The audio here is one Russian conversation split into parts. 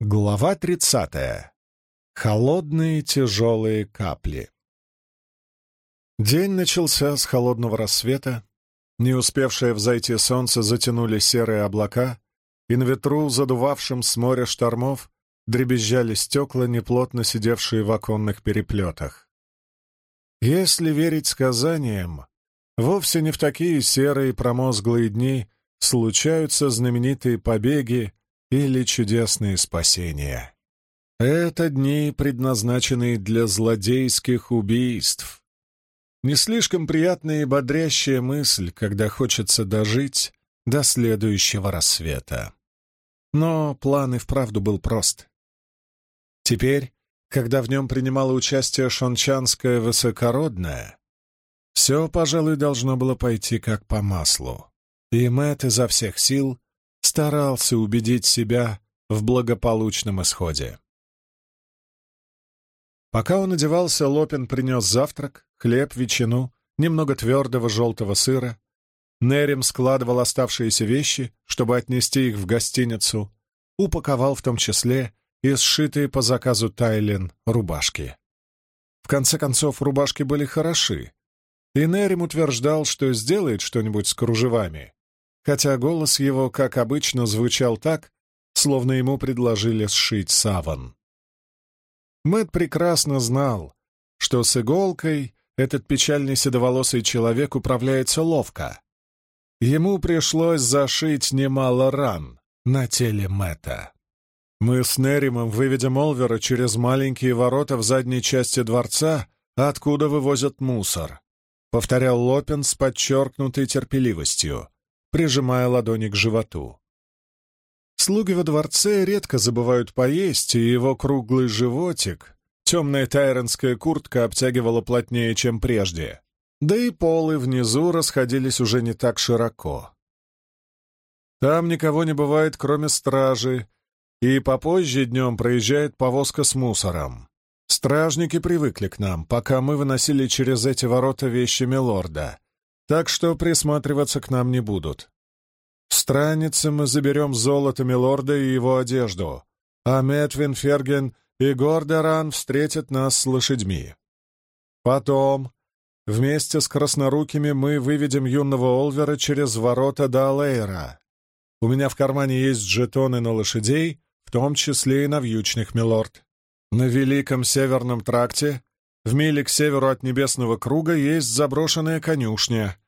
Глава тридцатая. Холодные тяжелые капли. День начался с холодного рассвета. Не успевшее взойти солнце затянули серые облака, и на ветру, задувавшем с моря штормов, дребезжали стекла, неплотно сидевшие в оконных переплетах. Если верить сказаниям, вовсе не в такие серые промозглые дни случаются знаменитые побеги или чудесные спасения. Это дни, предназначенные для злодейских убийств. Не слишком приятная и бодрящая мысль, когда хочется дожить до следующего рассвета. Но план и вправду был прост. Теперь, когда в нем принимала участие шончанская высокородная, все, пожалуй, должно было пойти как по маслу. И Мэтт изо всех сил старался убедить себя в благополучном исходе. Пока он одевался, Лопин принес завтрак, хлеб, ветчину, немного твердого желтого сыра. Нерем складывал оставшиеся вещи, чтобы отнести их в гостиницу, упаковал в том числе и сшитые по заказу Тайлен рубашки. В конце концов, рубашки были хороши, и Нерем утверждал, что сделает что-нибудь с кружевами, хотя голос его, как обычно, звучал так, словно ему предложили сшить саван. Мэт прекрасно знал, что с иголкой этот печальный седоволосый человек управляется ловко. Ему пришлось зашить немало ран на теле Мэтта. Мы с Неримом выведем Олвера через маленькие ворота в задней части дворца, откуда вывозят мусор, — повторял Лопин с подчеркнутой терпеливостью прижимая ладони к животу. Слуги во дворце редко забывают поесть, и его круглый животик, темная тайронская куртка обтягивала плотнее, чем прежде. Да и полы внизу расходились уже не так широко. Там никого не бывает, кроме стражи, и попозже днем проезжает повозка с мусором. Стражники привыкли к нам, пока мы выносили через эти ворота вещи Милорда, так что присматриваться к нам не будут. В мы заберем золото Милорда и его одежду, а Метвин, Ферген и Гордеран встретят нас с лошадьми. Потом, вместе с краснорукими, мы выведем юного Олвера через ворота до Алейра. У меня в кармане есть жетоны на лошадей, в том числе и на вьючных, милорд. На Великом Северном тракте в миле к северу от Небесного круга есть заброшенная конюшня.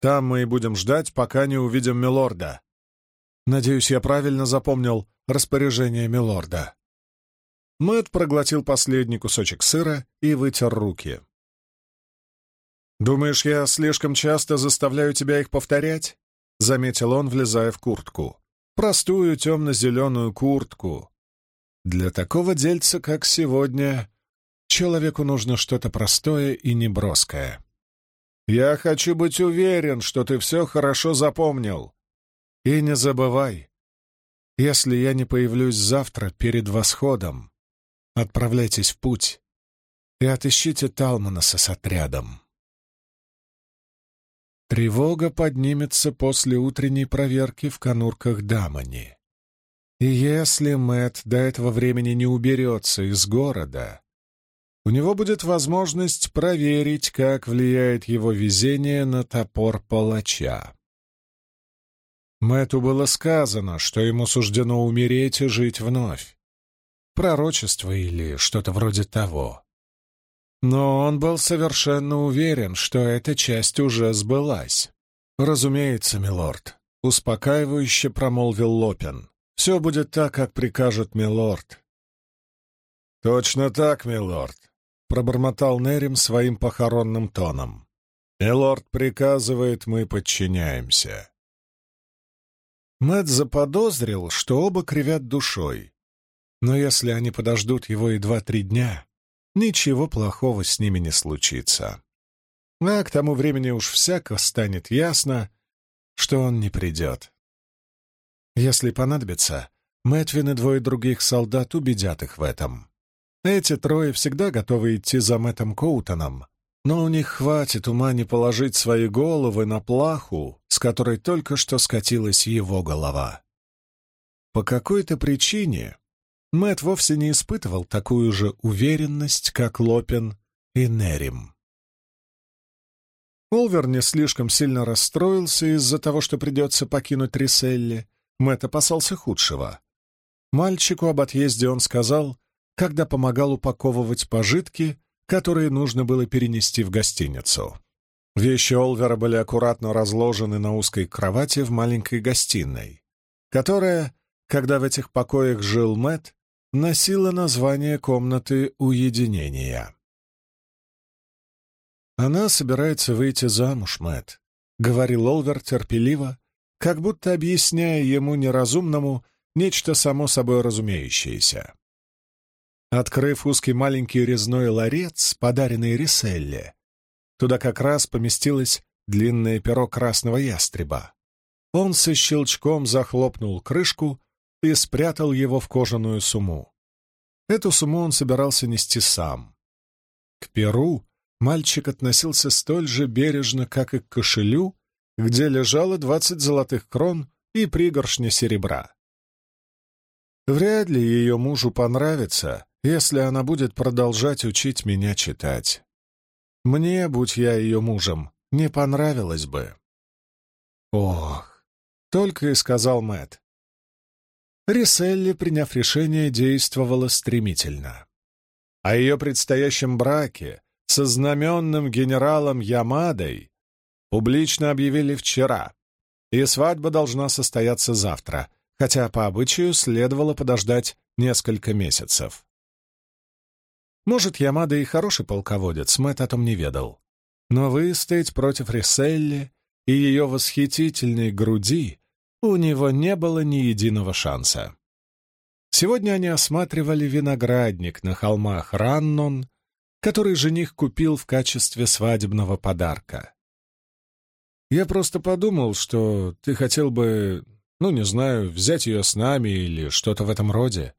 Там мы и будем ждать, пока не увидим Милорда. Надеюсь, я правильно запомнил распоряжение Милорда. Мэтт проглотил последний кусочек сыра и вытер руки. «Думаешь, я слишком часто заставляю тебя их повторять?» — заметил он, влезая в куртку. «Простую темно-зеленую куртку. Для такого дельца, как сегодня, Человеку нужно что-то простое и неброское. Я хочу быть уверен, что ты все хорошо запомнил. И не забывай, если я не появлюсь завтра перед восходом, отправляйтесь в путь и отыщите Талманаса с отрядом. Тревога поднимется после утренней проверки в конурках Дамани. И если Мэт до этого времени не уберется из города, у него будет возможность проверить, как влияет его везение на топор палача. Мэту было сказано, что ему суждено умереть и жить вновь. Пророчество или что-то вроде того. Но он был совершенно уверен, что эта часть уже сбылась. «Разумеется, милорд», — успокаивающе промолвил Лопин. «Все будет так, как прикажет милорд». «Точно так, милорд», — пробормотал Нерим своим похоронным тоном. «Милорд приказывает, мы подчиняемся». Мэт заподозрил, что оба кривят душой. Но если они подождут его и два-три дня, ничего плохого с ними не случится. А к тому времени уж всяко станет ясно, что он не придет. Если понадобится, Мэтвин и двое других солдат убедят их в этом. Эти трое всегда готовы идти за Мэттом Коутоном, но у них хватит ума не положить свои головы на плаху, с которой только что скатилась его голова. По какой-то причине Мэт вовсе не испытывал такую же уверенность, как Лопин и Нерим. Олвер не слишком сильно расстроился из-за того, что придется покинуть Риселли. Мэтт опасался худшего. Мальчику об отъезде он сказал, когда помогал упаковывать пожитки, которые нужно было перенести в гостиницу. Вещи Олвера были аккуратно разложены на узкой кровати в маленькой гостиной, которая, когда в этих покоях жил Мэтт, носила название комнаты уединения. «Она собирается выйти замуж, Мэтт», — говорил Олвер терпеливо, как будто объясняя ему неразумному нечто само собой разумеющееся. Открыв узкий маленький резной ларец, подаренный Риселле, туда как раз поместилось длинное перо красного ястреба. Он со щелчком захлопнул крышку и спрятал его в кожаную сумму. Эту сумму он собирался нести сам. К перу мальчик относился столь же бережно, как и к кошелю, где лежало двадцать золотых крон и пригоршня серебра. Вряд ли ее мужу понравится, если она будет продолжать учить меня читать. Мне, будь я ее мужем, не понравилось бы. Ох, только и сказал Мэт. Риселли, приняв решение, действовала стремительно. О ее предстоящем браке со знаменным генералом Ямадой публично объявили вчера, и свадьба должна состояться завтра, хотя по обычаю следовало подождать несколько месяцев. Может, Ямада и хороший полководец, Мэтт о том не ведал. Но выстоять против Риселли и ее восхитительной груди у него не было ни единого шанса. Сегодня они осматривали виноградник на холмах Раннон, который жених купил в качестве свадебного подарка. «Я просто подумал, что ты хотел бы, ну, не знаю, взять ее с нами или что-то в этом роде.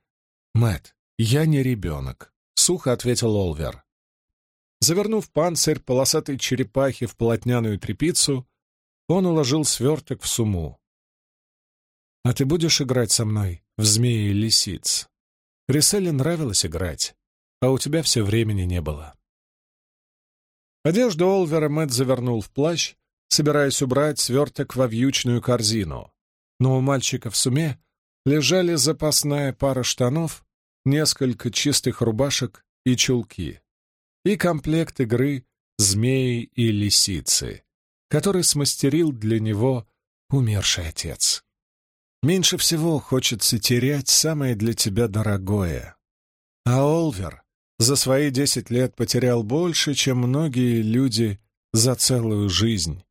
Мэт, я не ребенок», — сухо ответил Олвер. Завернув панцирь полосатой черепахи в полотняную тряпицу, он уложил сверток в сумму. «А ты будешь играть со мной в змеи и лисиц?» Риселе нравилось играть а у тебя все времени не было. Одежду Олвера Мэтт завернул в плащ, собираясь убрать сверток во вьючную корзину. Но у мальчика в суме лежали запасная пара штанов, несколько чистых рубашек и чулки, и комплект игры «Змеи и лисицы», который смастерил для него умерший отец. Меньше всего хочется терять самое для тебя дорогое. А Олвер за свои десять лет потерял больше, чем многие люди за целую жизнь.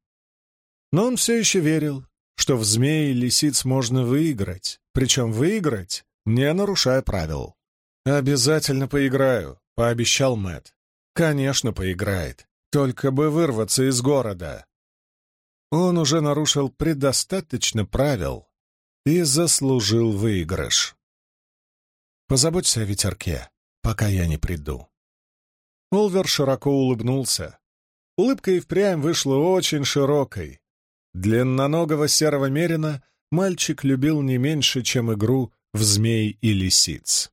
Но он все еще верил, что в змеи и лисиц можно выиграть, причем выиграть, не нарушая правил. «Обязательно поиграю», — пообещал Мэт. «Конечно, поиграет. Только бы вырваться из города». Он уже нарушил предостаточно правил и заслужил выигрыш. «Позаботься о ветерке», пока я не приду». Олвер широко улыбнулся. Улыбка и впрямь вышла очень широкой. Длинноногого серого мерина мальчик любил не меньше, чем игру в змей и лисиц.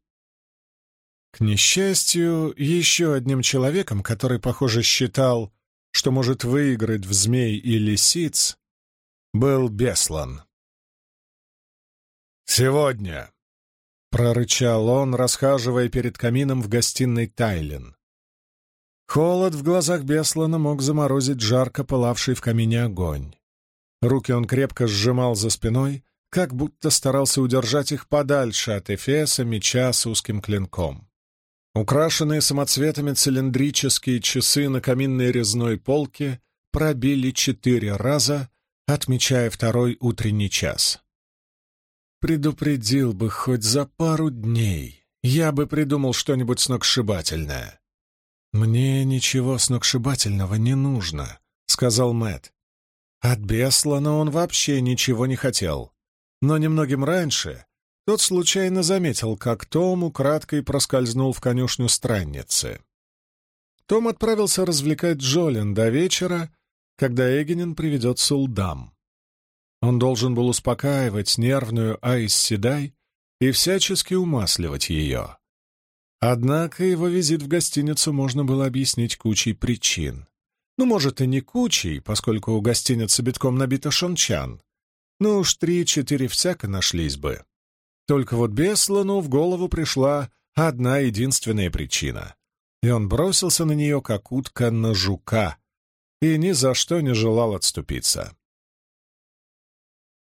К несчастью, еще одним человеком, который, похоже, считал, что может выиграть в змей и лисиц, был Беслан. «Сегодня», прорычал он, расхаживая перед камином в гостиной Тайлин. Холод в глазах Беслана мог заморозить жарко пылавший в камине огонь. Руки он крепко сжимал за спиной, как будто старался удержать их подальше от Эфеса меча с узким клинком. Украшенные самоцветами цилиндрические часы на каминной резной полке пробили четыре раза, отмечая второй утренний час. Предупредил бы хоть за пару дней. Я бы придумал что-нибудь сногсшибательное. Мне ничего сногсшибательного не нужно, сказал Мэт. От Беслана он вообще ничего не хотел. Но немногим раньше тот случайно заметил, как Том украдкой проскользнул в конюшню странницы. Том отправился развлекать Джолин до вечера, когда Эгенин приведет Сулдам. Он должен был успокаивать нервную Айс Седай и всячески умасливать ее. Однако его визит в гостиницу можно было объяснить кучей причин. Ну, может, и не кучей, поскольку у гостиницы битком набита шончан. Ну уж три-четыре всяко нашлись бы. Только вот Беслану в голову пришла одна единственная причина. И он бросился на нее, как утка на жука, и ни за что не желал отступиться.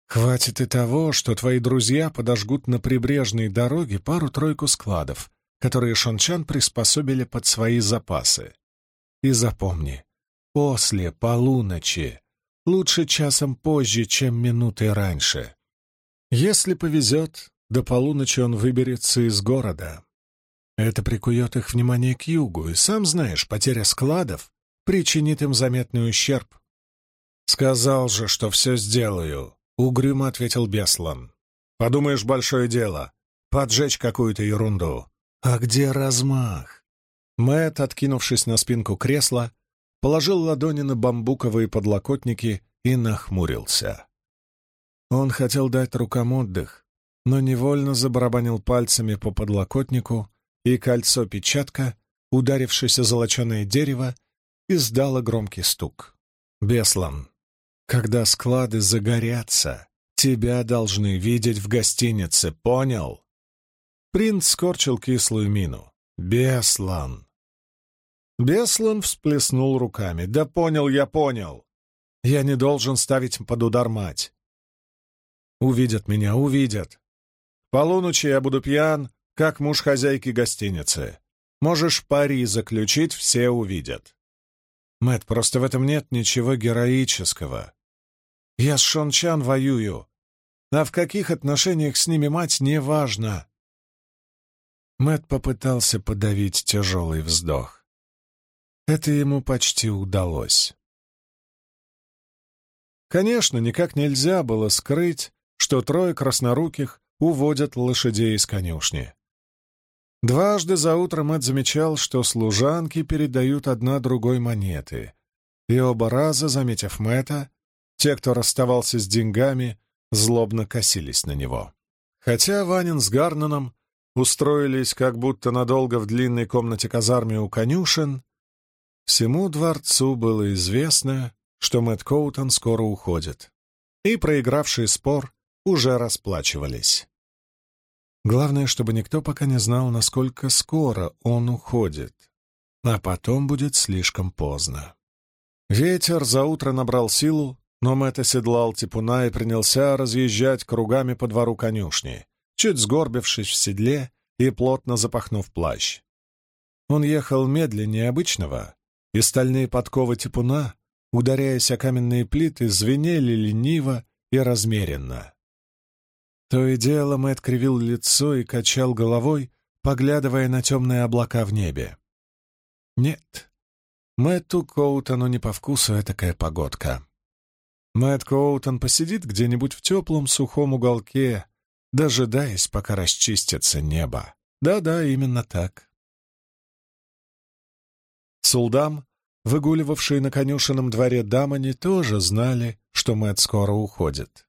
«Хватит и того, что твои друзья подожгут на прибрежной дороге пару-тройку складов, которые Шончан приспособили под свои запасы. И запомни, после полуночи, лучше часом позже, чем минутой раньше. Если повезет, до полуночи он выберется из города. Это прикует их внимание к югу, и сам знаешь, потеря складов причинит им заметный ущерб. «Сказал же, что все сделаю», — угрюмо ответил Беслан. «Подумаешь, большое дело. Поджечь какую-то ерунду. А где размах?» Мэт, откинувшись на спинку кресла, положил ладони на бамбуковые подлокотники и нахмурился. Он хотел дать рукам отдых, но невольно забарабанил пальцами по подлокотнику, и кольцо-печатка, ударившись о золоченое дерево, издало громкий стук. «Беслан, когда склады загорятся, тебя должны видеть в гостинице, понял?» Принц скорчил кислую мину. «Беслан!» Беслан всплеснул руками. «Да понял, я понял. Я не должен ставить под удар мать. Увидят меня, увидят. Полуночи я буду пьян, как муж хозяйки гостиницы. Можешь пари заключить, все увидят. Мэт, просто в этом нет ничего героического. Я с Шончан воюю, а в каких отношениях с ними мать, неважно. Мэт попытался подавить тяжелый вздох. Это ему почти удалось. Конечно, никак нельзя было скрыть, что трое красноруких уводят лошадей из конюшни. Дважды за утро Мэтт замечал, что служанки передают одна другой монеты, и оба раза, заметив Мэтта, те, кто расставался с деньгами, злобно косились на него. Хотя Ванин с Гарнаном устроились как будто надолго в длинной комнате казарме у конюшен, всему дворцу было известно, что Мэтт Коутон скоро уходит, и проигравший спор уже расплачивались. Главное, чтобы никто пока не знал, насколько скоро он уходит. А потом будет слишком поздно. Ветер за утро набрал силу, но Мэтт оседлал типуна и принялся разъезжать кругами по двору конюшни, чуть сгорбившись в седле и плотно запахнув плащ. Он ехал медленнее обычного, и стальные подковы типуна, ударяясь о каменные плиты, звенели лениво и размеренно. То и дело Мэтт кривил лицо и качал головой, поглядывая на темные облака в небе. Нет, Мэтту Коутону не по вкусу этакая погодка. Мэтт Коутон посидит где-нибудь в теплом сухом уголке, дожидаясь, пока расчистится небо. Да-да, именно так. Сулдам, выгуливавшие на конюшенном дворе дамани, тоже знали, что Мэтт скоро уходит.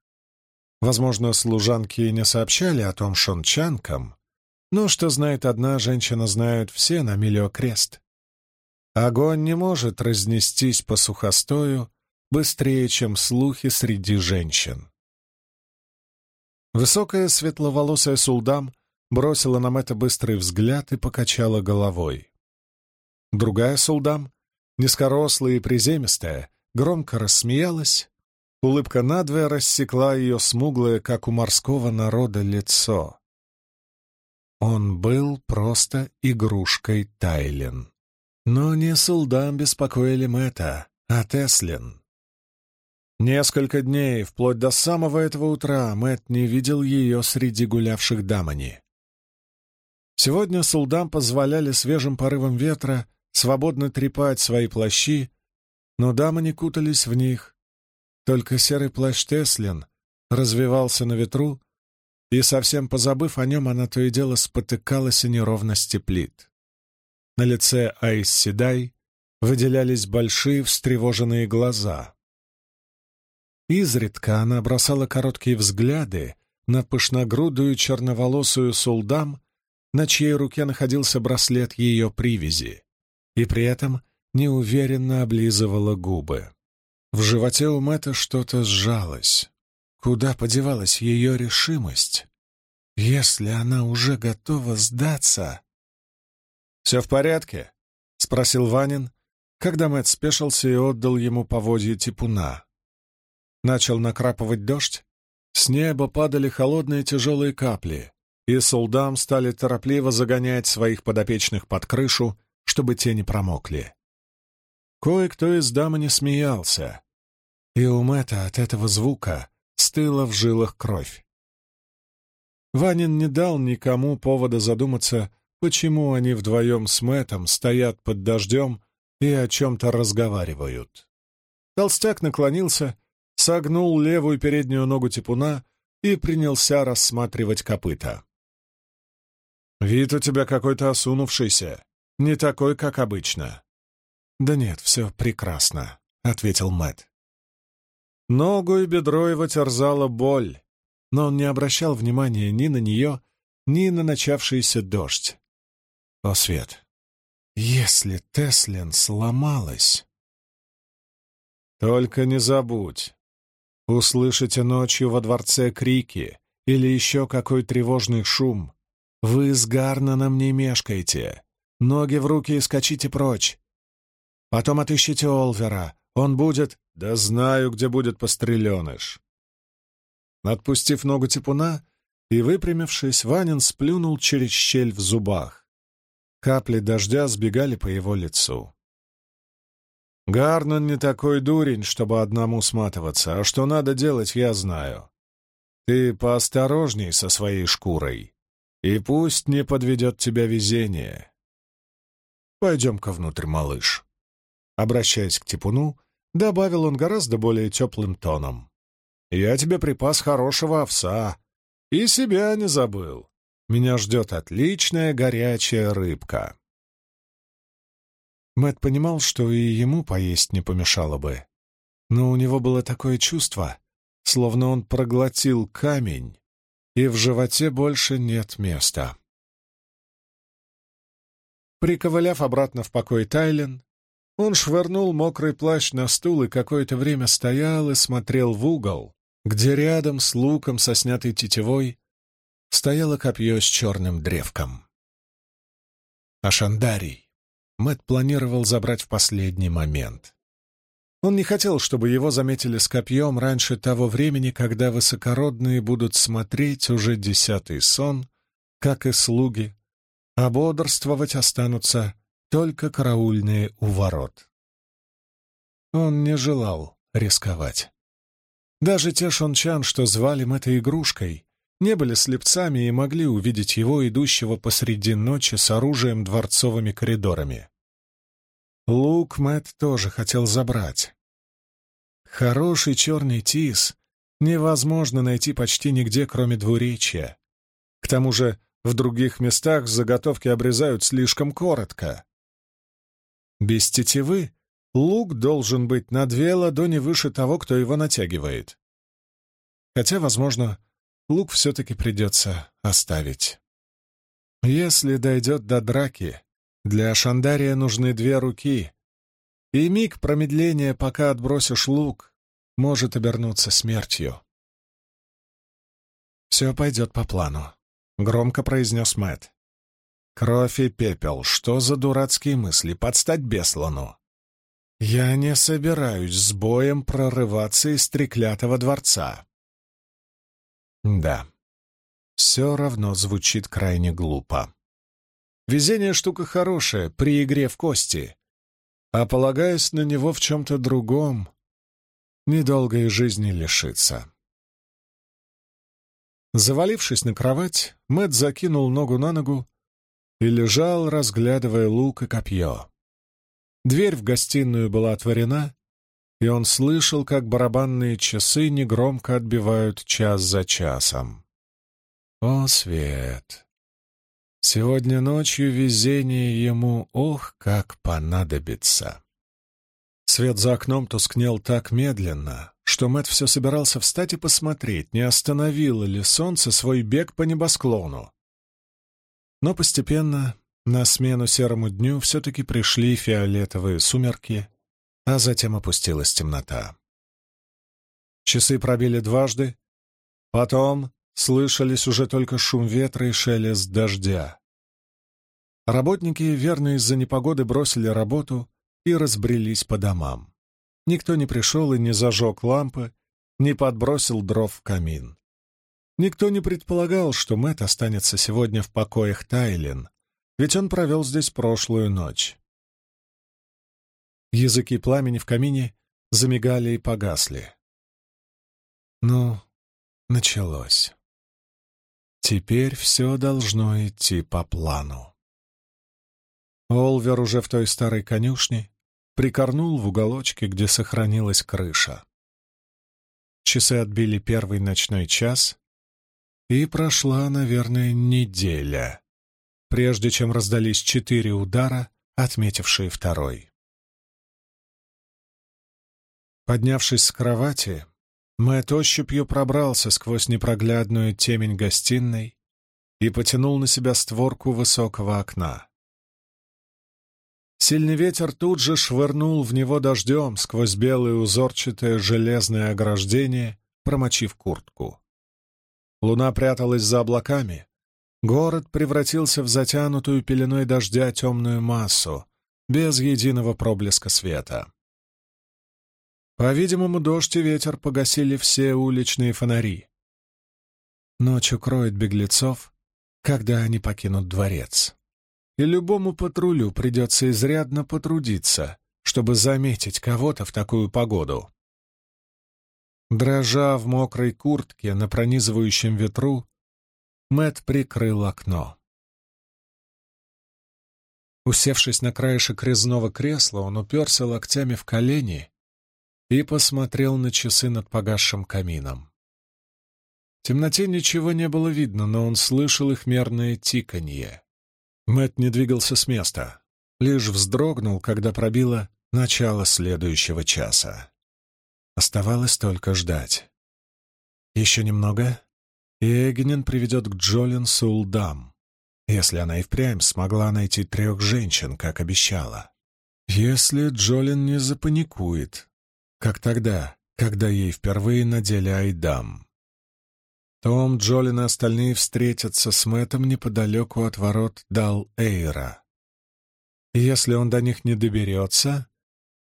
Возможно, служанки не сообщали о том шончанкам, но что знает одна женщина, знают все на миллиокрест. Огонь не может разнестись по сухостою быстрее, чем слухи среди женщин. Высокая светловолосая Сулдам бросила нам это быстрый взгляд и покачала головой. Другая Сулдам, низкорослая и приземистая, громко рассмеялась Улыбка надвое рассекла ее смуглое, как у морского народа, лицо. Он был просто игрушкой Тайлен. Но не Сулдам беспокоили Мэтта, а Теслин. Несколько дней, вплоть до самого этого утра, Мэт не видел ее среди гулявших дамани. Сегодня Сулдам позволяли свежим порывам ветра свободно трепать свои плащи, но дамы не кутались в них, только серый плащ Теслин развивался на ветру, и, совсем позабыв о нем, она то и дело спотыкалась о неровности плит. На лице Айс Седай выделялись большие встревоженные глаза. Изредка она бросала короткие взгляды на пышногрудую черноволосую сулдам, на чьей руке находился браслет ее привязи, и при этом неуверенно облизывала губы. В животе у Мэтта что-то сжалось. Куда подевалась ее решимость? Если она уже готова сдаться... «Все в порядке?» — спросил Ванин, когда Мэтт спешился и отдал ему поводье типуна. Начал накрапывать дождь, с неба падали холодные тяжелые капли, и солдам стали торопливо загонять своих подопечных под крышу, чтобы те не промокли. Кое-кто из дамы не смеялся, и у Мэтта от этого звука стыла в жилах кровь. Ванин не дал никому повода задуматься, почему они вдвоем с Мэттом стоят под дождем и о чем-то разговаривают. Толстяк наклонился, согнул левую переднюю ногу типуна и принялся рассматривать копыта. «Вид у тебя какой-то осунувшийся, не такой, как обычно». «Да нет, все прекрасно», — ответил Мэт. Ногу и бедро его терзала боль, но он не обращал внимания ни на нее, ни на начавшийся дождь. О, Свет, если Теслин сломалась... Только не забудь, услышите ночью во дворце крики или еще какой тревожный шум. Вы с Гарнаном не мешкайте, ноги в руки и скачите прочь. Потом отыщите Олвера, он будет... Да знаю, где будет постреленыш. Отпустив ногу типуна и выпрямившись, Ванин сплюнул через щель в зубах. Капли дождя сбегали по его лицу. Гарнон не такой дурень, чтобы одному сматываться, а что надо делать, я знаю. Ты поосторожней со своей шкурой, и пусть не подведет тебя везение. Пойдем-ка внутрь, малыш. Обращаясь к Типуну, добавил он гораздо более теплым тоном. «Я тебе припас хорошего овса. И себя не забыл. Меня ждет отличная горячая рыбка». Мэт понимал, что и ему поесть не помешало бы. Но у него было такое чувство, словно он проглотил камень, и в животе больше нет места. Приковыляв обратно в покой Тайлен, он швырнул мокрый плащ на стул и какое-то время стоял и смотрел в угол, где рядом с луком со снятой тетивой стояло копье с черным древком. Ашандарий Мэт планировал забрать в последний момент. Он не хотел, чтобы его заметили с копьем раньше того времени, когда высокородные будут смотреть уже десятый сон, как и слуги, а бодрствовать останутся только караульные у ворот. Он не желал рисковать. Даже те шончан, что звали этой игрушкой, не были слепцами и могли увидеть его, идущего посреди ночи с оружием дворцовыми коридорами. Лук Мэтт тоже хотел забрать. Хороший черный тис невозможно найти почти нигде, кроме двуречья. К тому же в других местах заготовки обрезают слишком коротко. Без тетивы лук должен быть на две ладони выше того, кто его натягивает. Хотя, возможно, лук все-таки придется оставить. Если дойдет до драки, для Шандария нужны две руки, и миг промедления, пока отбросишь лук, может обернуться смертью. «Все пойдет по плану», — громко произнес Мэтт. Кровь и пепел, что за дурацкие мысли, подстать Беслану? Я не собираюсь с боем прорываться из треклятого дворца. Да, все равно звучит крайне глупо. Везение штука хорошая при игре в кости, а полагаясь на него в чем-то другом, недолгой жизни лишиться. Завалившись на кровать, Мэт закинул ногу на ногу и лежал, разглядывая лук и копье. Дверь в гостиную была отворена, и он слышал, как барабанные часы негромко отбивают час за часом. О, свет! Сегодня ночью везение ему, ох, как понадобится! Свет за окном тускнел так медленно, что Мэт все собирался встать и посмотреть, не остановило ли солнце свой бег по небосклону. Но постепенно на смену серому дню все-таки пришли фиолетовые сумерки, а затем опустилась темнота. Часы пробили дважды, потом слышались уже только шум ветра и шелест дождя. Работники, верно из-за непогоды, бросили работу и разбрелись по домам. Никто не пришел и не зажег лампы, не подбросил дров в камин. Никто не предполагал, что Мэт останется сегодня в покоях Тайлин, ведь он провел здесь прошлую ночь. Языки пламени в камине замигали и погасли. Ну, началось. Теперь все должно идти по плану. Олвер уже в той старой конюшне прикорнул в уголочке, где сохранилась крыша. Часы отбили первый ночной час, и прошла, наверное, неделя, прежде чем раздались четыре удара, отметившие второй. Поднявшись с кровати, Мэтт ощупью пробрался сквозь непроглядную темень гостиной и потянул на себя створку высокого окна. Сильный ветер тут же швырнул в него дождем сквозь белое узорчатое железное ограждение, промочив куртку. Луна пряталась за облаками. Город превратился в затянутую пеленой дождя темную массу, без единого проблеска света. По-видимому, дождь и ветер погасили все уличные фонари. Ночь укроет беглецов, когда они покинут дворец. И любому патрулю придется изрядно потрудиться, чтобы заметить кого-то в такую погоду. Дрожа в мокрой куртке на пронизывающем ветру, Мэт прикрыл окно. Усевшись на краешек резного кресла, он уперся локтями в колени и посмотрел на часы над погасшим камином. В темноте ничего не было видно, но он слышал их мерное тиканье. Мэт не двигался с места, лишь вздрогнул, когда пробило начало следующего часа. Оставалось только ждать. Еще немного, и Эгнин приведет к Джолин Сулдам, если она и впрямь смогла найти трех женщин, как обещала. Если Джолин не запаникует, как тогда, когда ей впервые надели Айдам. Том, Джолин и остальные встретятся с Мэттом неподалеку от ворот Дал-Эйра. Если он до них не доберется,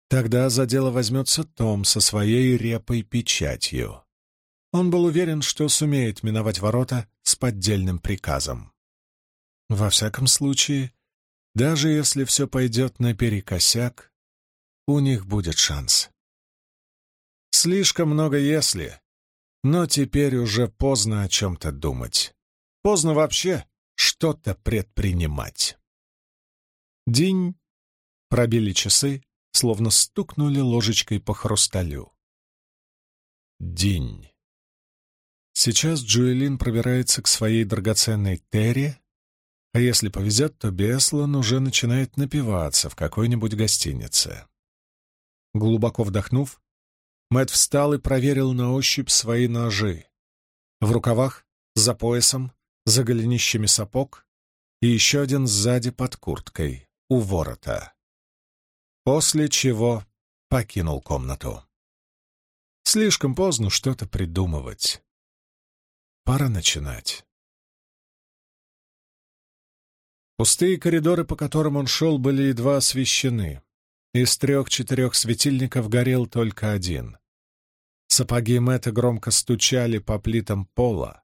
тогда за дело возьмется Том со своей репой печатью. Он был уверен, что сумеет миновать ворота с поддельным приказом. Во всяком случае, даже если все пойдет наперекосяк, у них будет шанс. Слишком много «если». Но теперь уже поздно о чем-то думать. Поздно вообще что-то предпринимать. День. Пробили часы, словно стукнули ложечкой по хрусталю. День. Сейчас Джуэлин пробирается к своей драгоценной Терри, а если повезет, то Беслан уже начинает напиваться в какой-нибудь гостинице. Глубоко вдохнув, Мэт встал и проверил на ощупь свои ножи. В рукавах, за поясом, за голенищами сапог и еще один сзади под курткой, у ворота. После чего покинул комнату. Слишком поздно что-то придумывать. Пора начинать. Пустые коридоры, по которым он шел, были едва освещены. Из трех-четырех светильников горел только один. Сапоги Мэтта громко стучали по плитам пола.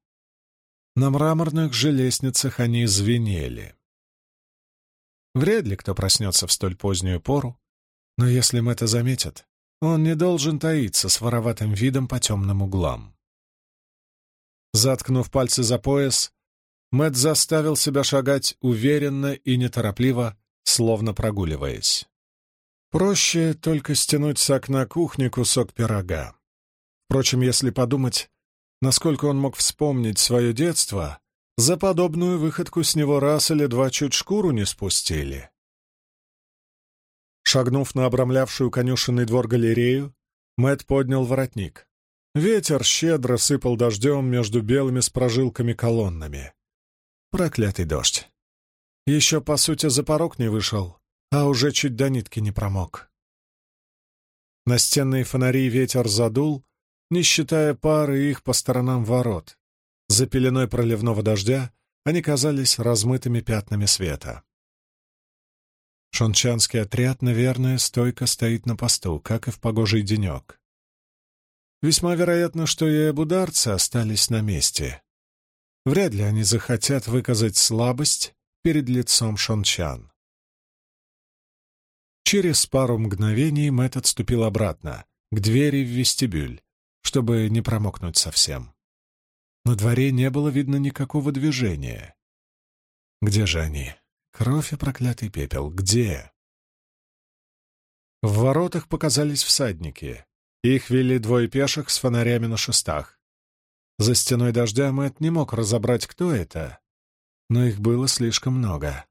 На мраморных же лестницах они звенели. Вряд ли кто проснется в столь позднюю пору, но если Мэтта заметят, он не должен таиться с вороватым видом по темным углам. Заткнув пальцы за пояс, Мэтт заставил себя шагать уверенно и неторопливо, словно прогуливаясь. Проще только стянуть с окна кухни кусок пирога. Впрочем, если подумать, насколько он мог вспомнить свое детство, за подобную выходку с него раз или два чуть шкуру не спустили. Шагнув на обрамлявшую конюшенный двор галерею, Мэт поднял воротник. Ветер щедро сыпал дождем между белыми с прожилками колоннами. Проклятый дождь. Еще, по сути, за порог не вышел, а уже чуть до нитки не промок. Настенные фонари ветер задул, не считая пары их по сторонам ворот. За пеленой проливного дождя они казались размытыми пятнами света. Шончанский отряд, наверное, стойко стоит на посту, как и в погожий денек. Весьма вероятно, что и абударцы остались на месте. Вряд ли они захотят выказать слабость перед лицом Шончан. Через пару мгновений Мэтт отступил обратно, к двери в вестибюль, чтобы не промокнуть совсем. На дворе не было видно никакого движения. Где же они? Кровь и проклятый пепел. Где? В воротах показались всадники. Их вели двое пеших с фонарями на шестах. За стеной дождя Мэтт не мог разобрать, кто это, но их было слишком много.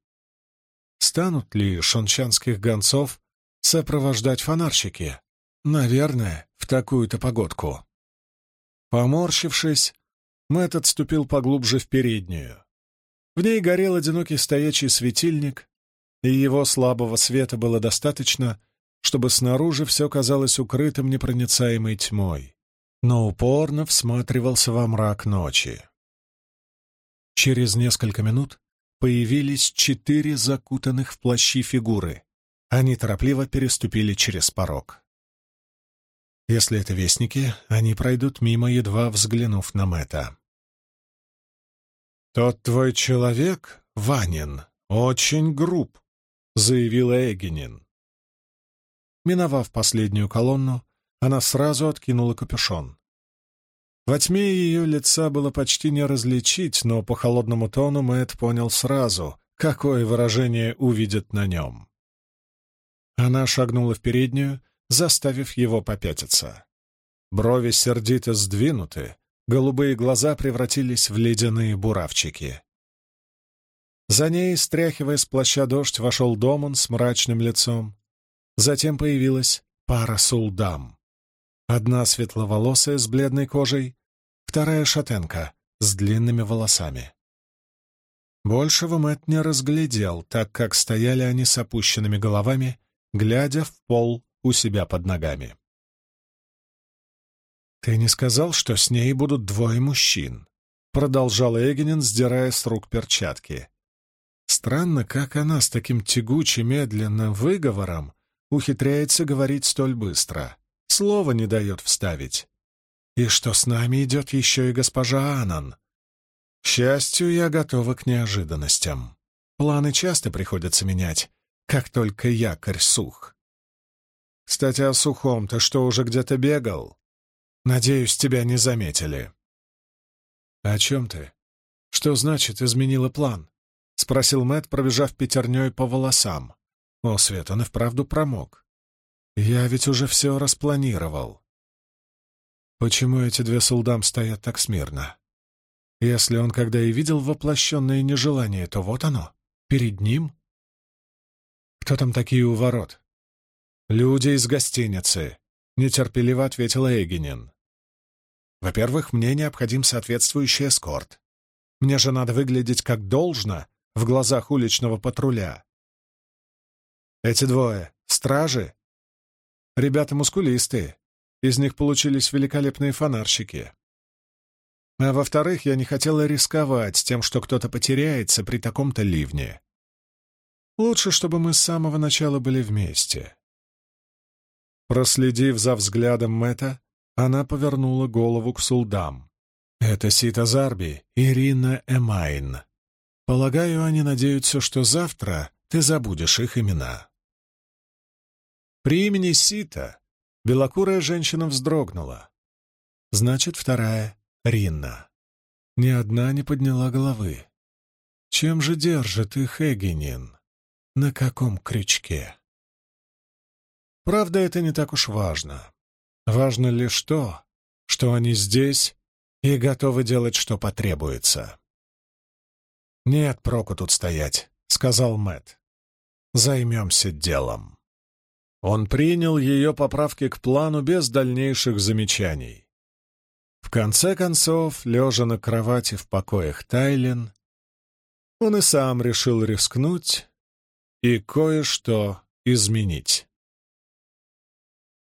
Станут ли шончанских гонцов сопровождать фонарщики? Наверное, в такую-то погодку. Поморщившись, Мэтт отступил поглубже в переднюю. В ней горел одинокий стоячий светильник, и его слабого света было достаточно, чтобы снаружи все казалось укрытым непроницаемой тьмой, но упорно всматривался во мрак ночи. Через несколько минут появились четыре закутанных в плащи фигуры. Они торопливо переступили через порог. Если это вестники, они пройдут мимо, едва взглянув на Мэтта. «Тот твой человек, Ванин, очень груб», — заявила Эгенин. Миновав последнюю колонну, она сразу откинула капюшон. Во тьме ее лица было почти не различить, но по холодному тону Мэтт понял сразу, какое выражение увидит на нем. Она шагнула в переднюю, заставив его попятиться. Брови сердито сдвинуты, Голубые глаза превратились в ледяные буравчики. За ней, стряхивая с плаща дождь, вошел Домон с мрачным лицом. Затем появилась пара сулдам. Одна светловолосая с бледной кожей, вторая шатенка с длинными волосами. Большего Мэтт не разглядел, так как стояли они с опущенными головами, глядя в пол у себя под ногами. «Ты не сказал, что с ней будут двое мужчин?» — продолжал Эгенин, сдирая с рук перчатки. Странно, как она с таким тягучим, медленным выговором ухитряется говорить столь быстро. Слова не дает вставить. И что с нами идет еще и госпожа Анан. К счастью, я готова к неожиданностям. Планы часто приходится менять, как только якорь сух. Кстати, о сухом ты что, уже где-то бегал? Надеюсь, тебя не заметили». «О чем ты? Что значит изменила план?» — спросил Мэт, пробежав пятерней по волосам. О, Свет, он и вправду промок. «Я ведь уже все распланировал». «Почему эти две солдам стоят так смирно? Если он когда и видел воплощенное нежелание, то вот оно, перед ним». «Кто там такие у ворот?» «Люди из гостиницы», — нетерпеливо ответила Эгенин. «Во-первых, мне необходим соответствующий эскорт. Мне же надо выглядеть как должно в глазах уличного патруля. Эти двое — стражи. Ребята мускулистые, из них получились великолепные фонарщики. А во-вторых, я не хотела рисковать тем, что кто-то потеряется при таком-то ливне. Лучше, чтобы мы с самого начала были вместе. Проследив за взглядом Мэта, она повернула голову к Сулдам. «Это Сита Зарби, Ирина Эмайн. Полагаю, они надеются, что завтра ты забудешь их имена». При имени Сита белокурая женщина вздрогнула. Значит, вторая — Ринна. Ни одна не подняла головы. Чем же держит их Эгенин? На каком крючке? Правда, это не так уж важно. Важно лишь то, что они здесь и готовы делать, что потребуется. «Нет проку тут стоять», — сказал Мэт. «Займемся делом». Он принял ее поправки к плану без дальнейших замечаний. конце концов, лежа на кровати в покоях Тайлин, он и сам решил рискнуть и кое-что изменить.